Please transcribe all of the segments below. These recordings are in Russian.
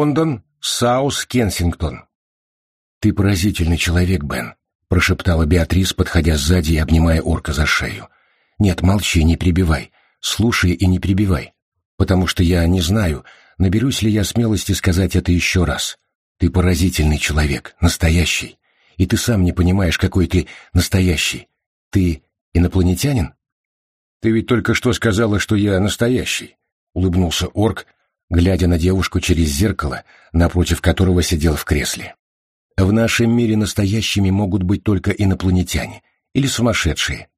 Лондон, Саус, Кенсингтон. «Ты поразительный человек, Бен», — прошептала Беатрис, подходя сзади и обнимая орка за шею. «Нет, молчи, не прибивай. Слушай и не прибивай. Потому что я не знаю, наберусь ли я смелости сказать это еще раз. Ты поразительный человек, настоящий. И ты сам не понимаешь, какой ты настоящий. Ты инопланетянин?» «Ты ведь только что сказала, что я настоящий», — улыбнулся орк, глядя на девушку через зеркало, напротив которого сидел в кресле. В нашем мире настоящими могут быть только инопланетяне или сумасшедшие.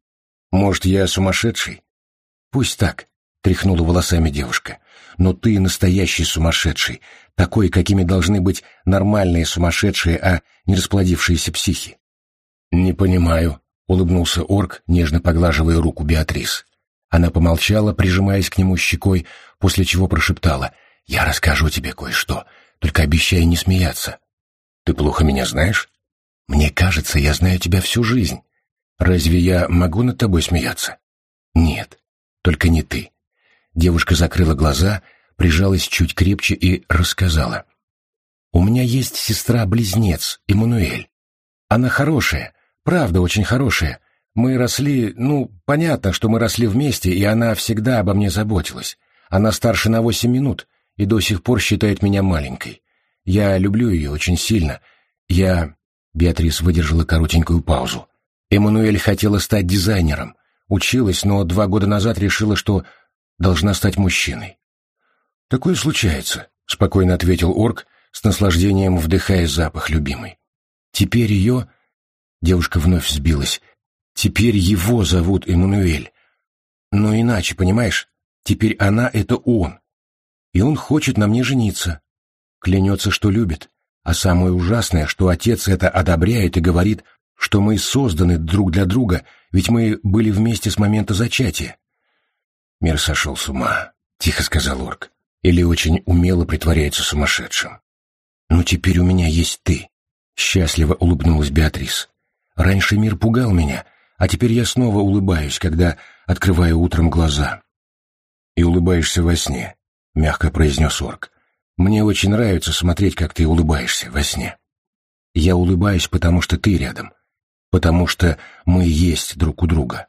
Может, я сумасшедший? Пусть так, тряхнула волосами девушка. Но ты настоящий сумасшедший, такой, какими должны быть нормальные сумасшедшие, а не расплодившиеся психи. Не понимаю, улыбнулся орк, нежно поглаживая руку Беатрис. Она помолчала, прижимаясь к нему щекой, после чего прошептала «Я расскажу тебе кое-что, только обещай не смеяться». Ты плохо меня знаешь? Мне кажется, я знаю тебя всю жизнь. Разве я могу над тобой смеяться? Нет, только не ты. Девушка закрыла глаза, прижалась чуть крепче и рассказала. У меня есть сестра-близнец, Эммануэль. Она хорошая, правда очень хорошая. Мы росли, ну, понятно, что мы росли вместе, и она всегда обо мне заботилась. Она старше на восемь минут и до сих пор считает меня маленькой. Я люблю ее очень сильно. Я...» Беатрис выдержала коротенькую паузу. Эммануэль хотела стать дизайнером. Училась, но два года назад решила, что должна стать мужчиной. «Такое случается», — спокойно ответил орк, с наслаждением вдыхая запах любимой. «Теперь ее...» Девушка вновь сбилась. «Теперь его зовут Эммануэль. Но иначе, понимаешь? Теперь она — это он. И он хочет на мне жениться. Клянется, что любит. А самое ужасное, что отец это одобряет и говорит, что мы созданы друг для друга, ведь мы были вместе с момента зачатия. Мир сошел с ума, — тихо сказал Орк. Или очень умело притворяется сумасшедшим. «Ну теперь у меня есть ты», — счастливо улыбнулась Беатрис. «Раньше мир пугал меня, а теперь я снова улыбаюсь, когда открываю утром глаза». «И улыбаешься во сне», — мягко произнес Орк. Мне очень нравится смотреть, как ты улыбаешься во сне. Я улыбаюсь, потому что ты рядом, потому что мы есть друг у друга.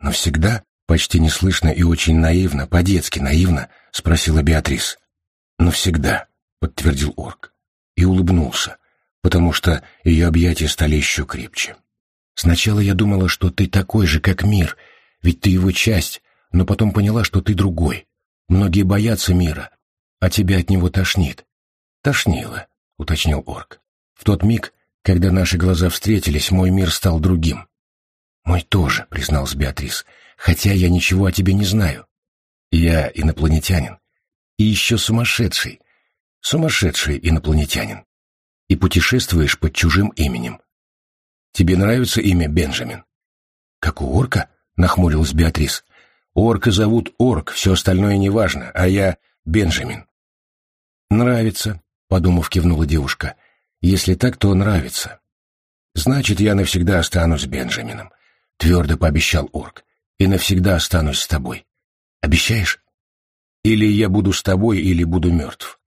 Но всегда, почти неслышно и очень наивно, по-детски наивно, спросила Беатрис. Но всегда, подтвердил орк. И улыбнулся, потому что ее объятия стали еще крепче. Сначала я думала, что ты такой же, как мир, ведь ты его часть, но потом поняла, что ты другой. Многие боятся мира, а тебя от него тошнит. Тошнило, уточнил орк. В тот миг, когда наши глаза встретились, мой мир стал другим. Мой тоже, призналась Беатрис, хотя я ничего о тебе не знаю. Я инопланетянин. И еще сумасшедший. Сумасшедший инопланетянин. И путешествуешь под чужим именем. Тебе нравится имя Бенджамин? Как у орка? Нахмурилась Беатрис. Орка зовут Орк, все остальное неважно, а я Бенджамин. «Нравится», — подумав, кивнула девушка. «Если так, то нравится». «Значит, я навсегда останусь Бенджамином», — твердо пообещал Орк. «И навсегда останусь с тобой. Обещаешь? Или я буду с тобой, или буду мертв».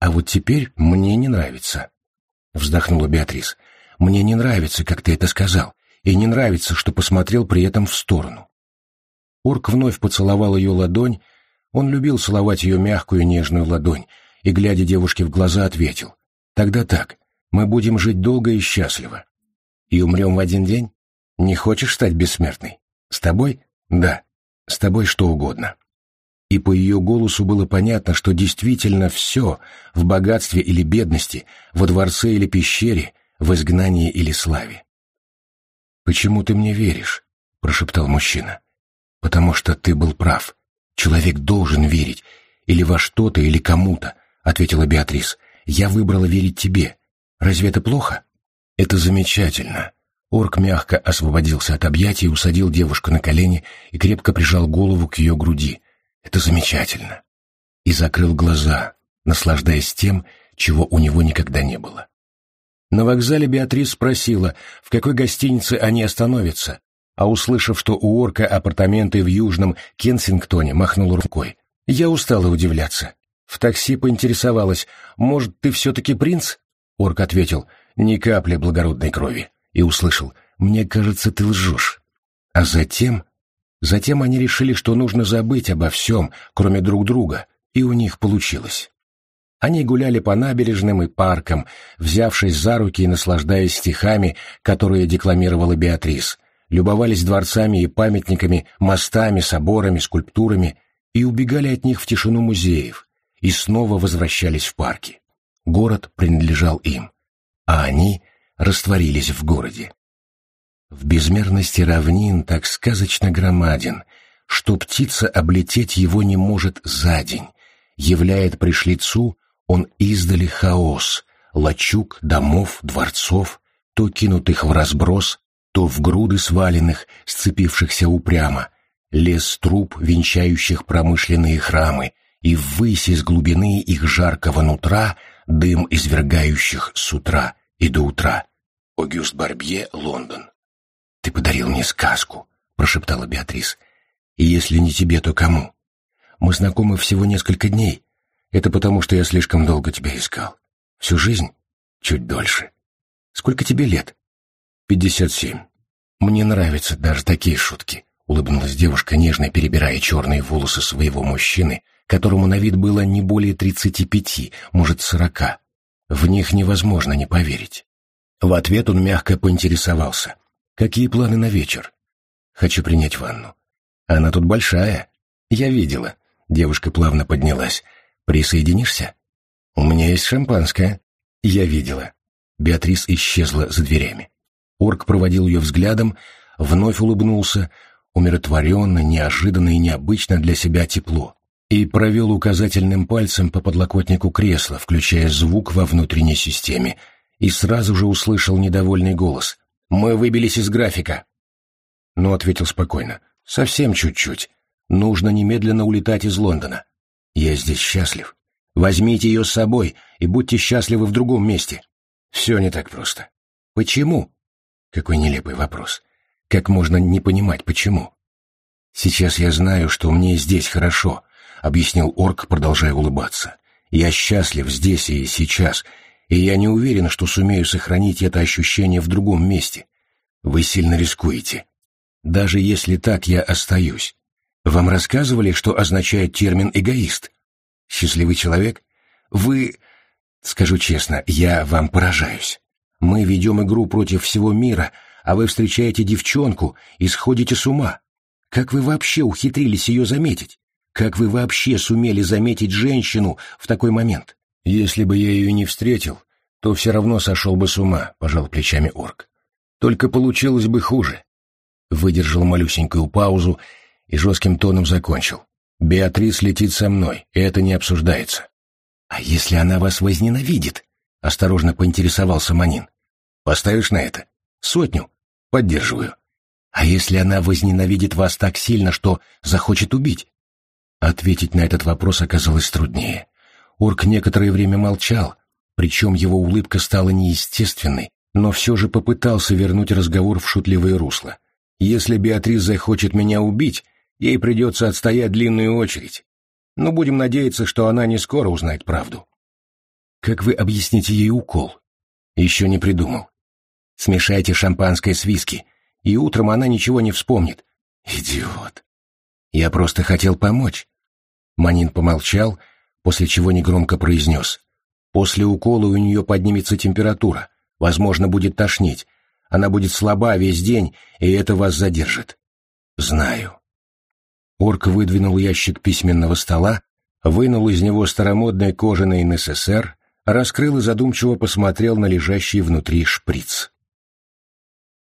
«А вот теперь мне не нравится», — вздохнула Беатрис. «Мне не нравится, как ты это сказал, и не нравится, что посмотрел при этом в сторону». Орк вновь поцеловал ее ладонь, он любил целовать ее мягкую нежную ладонь, и, глядя девушке в глаза, ответил. «Тогда так, мы будем жить долго и счастливо. И умрем в один день? Не хочешь стать бессмертной? С тобой? Да, с тобой что угодно». И по ее голосу было понятно, что действительно все, в богатстве или бедности, во дворце или пещере, в изгнании или славе. «Почему ты мне веришь?» — прошептал мужчина. «Потому что ты был прав. Человек должен верить. Или во что-то, или кому-то», — ответила Беатрис. «Я выбрала верить тебе. Разве это плохо?» «Это замечательно». Орк мягко освободился от объятий, усадил девушку на колени и крепко прижал голову к ее груди. «Это замечательно». И закрыл глаза, наслаждаясь тем, чего у него никогда не было. На вокзале Беатрис спросила, в какой гостинице они остановятся, а услышав, что у орка апартаменты в Южном Кенсингтоне, махнул рукой. «Я устала удивляться. В такси поинтересовалась, может, ты все-таки принц? Орк ответил, ни капли благородной крови. И услышал, мне кажется, ты лжешь. А затем... Затем они решили, что нужно забыть обо всем, кроме друг друга, и у них получилось. Они гуляли по набережным и паркам, взявшись за руки и наслаждаясь стихами, которые декламировала Беатрис, любовались дворцами и памятниками, мостами, соборами, скульптурами и убегали от них в тишину музеев, и снова возвращались в парки. Город принадлежал им, а они растворились в городе. В безмерности равнин так сказочно громаден, что птица облететь его не может за день, являет пришлицу он издали хаос, лачуг, домов, дворцов, то кинутых в разброс, то в груды сваленных, сцепившихся упрямо, лес труб, венчающих промышленные храмы, и ввысь из глубины их жаркого нутра дым извергающих с утра и до утра. Огюст Барбье, Лондон. «Ты подарил мне сказку», — прошептала Беатрис. «И если не тебе, то кому? Мы знакомы всего несколько дней. Это потому, что я слишком долго тебя искал. Всю жизнь? Чуть дольше. Сколько тебе лет?» «Пятьдесят семь. Мне нравятся даже такие шутки», — улыбнулась девушка, нежно перебирая черные волосы своего мужчины, которому на вид было не более тридцати пяти, может, сорока. В них невозможно не поверить. В ответ он мягко поинтересовался. «Какие планы на вечер?» «Хочу принять ванну». «Она тут большая». «Я видела». Девушка плавно поднялась. «Присоединишься?» «У меня есть шампанское». «Я видела». Беатрис исчезла за дверями. Орк проводил ее взглядом, вновь улыбнулся, умиротворенно, неожиданно и необычно для себя тепло и провел указательным пальцем по подлокотнику кресла, включая звук во внутренней системе, и сразу же услышал недовольный голос. «Мы выбились из графика». Но ответил спокойно. «Совсем чуть-чуть. Нужно немедленно улетать из Лондона. Я здесь счастлив. Возьмите ее с собой и будьте счастливы в другом месте. Все не так просто. Почему? Какой нелепый вопрос. Как можно не понимать, почему? Сейчас я знаю, что мне здесь хорошо, — объяснил орк, продолжая улыбаться. «Я счастлив здесь и сейчас, и я не уверен, что сумею сохранить это ощущение в другом месте. Вы сильно рискуете. Даже если так, я остаюсь. Вам рассказывали, что означает термин «эгоист»? Счастливый человек? Вы... Скажу честно, я вам поражаюсь. Мы ведем игру против всего мира, а вы встречаете девчонку и сходите с ума. Как вы вообще ухитрились ее заметить? Как вы вообще сумели заметить женщину в такой момент? Если бы я ее не встретил, то все равно сошел бы с ума, — пожал плечами орк. Только получилось бы хуже. Выдержал малюсенькую паузу и жестким тоном закончил. Беатрис летит со мной, и это не обсуждается. А если она вас возненавидит? — осторожно поинтересовался Манин. Поставишь на это? Сотню. Поддерживаю. А если она возненавидит вас так сильно, что захочет убить? Ответить на этот вопрос оказалось труднее. Орк некоторое время молчал, причем его улыбка стала неестественной, но все же попытался вернуть разговор в шутливое русло. «Если Беатрис захочет меня убить, ей придется отстоять длинную очередь. Но будем надеяться, что она не скоро узнает правду». «Как вы объясните ей укол?» «Еще не придумал. Смешайте шампанское с виски, и утром она ничего не вспомнит». «Идиот!» Я просто хотел помочь. Манин помолчал, после чего негромко произнес. После укола у нее поднимется температура, возможно, будет тошнить. Она будет слаба весь день, и это вас задержит. Знаю. Орк выдвинул ящик письменного стола, вынул из него старомодный кожаный НССР, раскрыл и задумчиво посмотрел на лежащий внутри шприц.